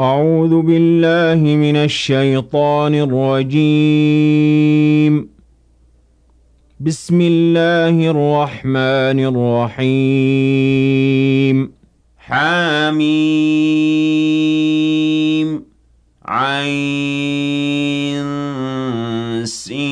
أعوذ بالله من الشيطان الرجيم. بسم الله الرحمن الرحيم. حميم. عين. سين.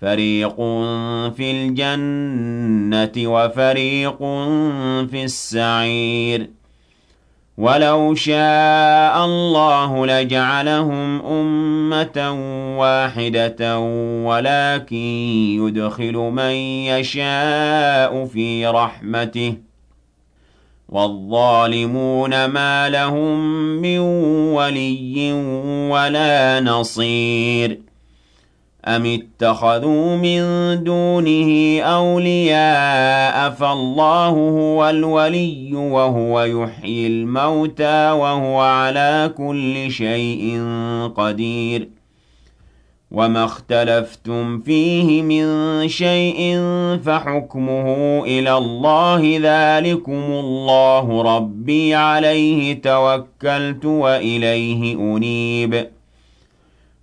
فريق في الجنة وفريق في السعير ولو شاء الله لجعلهم أمة واحدة ولكن يدخل من يشاء في رحمته والظالمون ما لهم من ولي ولا نصير أَمِ اتَّخَذُوا مِن دُونِهِ أَوْلِيَاءَ فَاللَّهُ هُوَ الْوَلِيُّ وَهُوَ يُحْيِي الْمَوْتَىٰ وَهُوَ عَلَىٰ كُلِّ شَيْءٍ قَدِيرٌ وَمَا اخْتَلَفْتُمْ فِيهِ مِن شَيْءٍ فَحُكْمُهُ إِلَى اللَّهِ ۖ ذَٰلِكُمُ اللَّهُ رَبِّي عَلَيْهِ تَوَكَّلْتُ وَإِلَيْهِ أُنِيبُ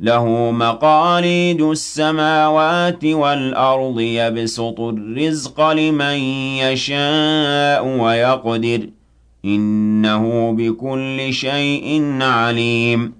له مقاليد السماوات والأرض يبسط الرزق لمن يشاء ويقدر إنه بكل شيء عليم.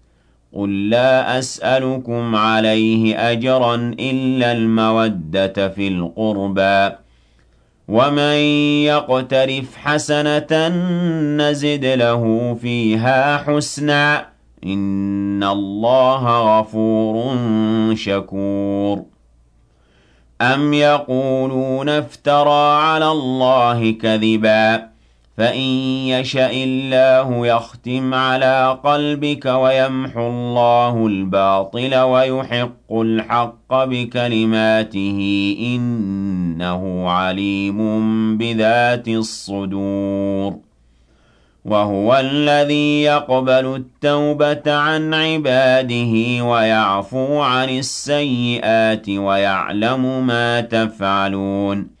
قُل لَّا أَسْأَلُكُمْ عَلَيْهِ أَجْرًا إِلَّا الْمَوَدَّةَ فِي الْقُرْبَىٰ ۗ وَمَن يَقْتَرِفْ حَسَنَةً نَّزِدْ لَهُ فِيهَا حُسْنًا ۚ إِنَّ اللَّهَ غَفُورٌ شَكُورٌ. أَمْ يَقُولُونَ افْتَرَىٰ عَلَى اللَّهِ كَذِبًا فَإِن يَشَإِ اللَّهُ يَخْتِمْ عَلَىٰ قَلْبِكَ وَيَمْحُ اللَّهُ الْبَاطِلَ وَيُحِقُّ الْحَقَّ بِكَلِمَاتِهِ ۚ إِنَّهُ عَلِيمٌ بِذَاتِ الصُّدُورِ وَهُوَ الَّذِي يَقْبَلُ التَّوْبَةَ عَنْ عِبَادِهِ وَيَعْفُو عَنِ السَّيِّئَاتِ وَيَعْلَمُ مَا تَفْعَلُونَ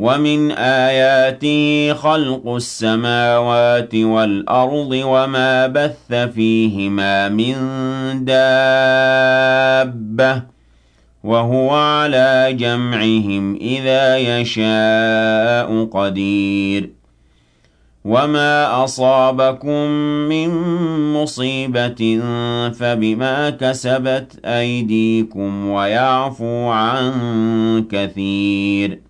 وَمِنْ آيَاتِهِ خَلْقُ السَّمَاوَاتِ وَالْأَرْضِ وَمَا بَثَّ فِيهِمَا مِن دَابَّةٍ ۚ وَهُوَ عَلَىٰ جَمْعِهِمْ إِذَا يَشَاءُ قَدِيرٌ وَمَا أَصَابَكُم مِّن مُّصِيبَةٍ فَبِمَا كَسَبَتْ أَيْدِيكُمْ وَيَعْفُو عَن كَثِيرٍ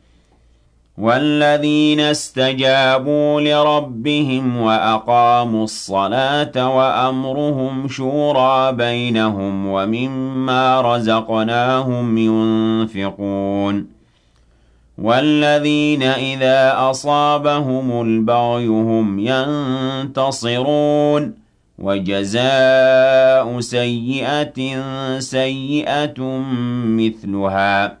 وَالَّذِينَ اسْتَجَابُوا لِرَبِّهِمْ وَأَقَامُوا الصَّلَاةَ وَأَمْرُهُمْ شُورَىٰ بَيْنَهُمْ وَمِمَّا رَزَقْنَاهُمْ يُنفِقُونَ وَالَّذِينَ إِذَا أَصَابَهُمُ الْبَغْيُ هُمْ يَنتَصِرُونَ وَجَزَاءُ سَيِّئَةٍ سَيِّئَةٌ مِّثْلُهَا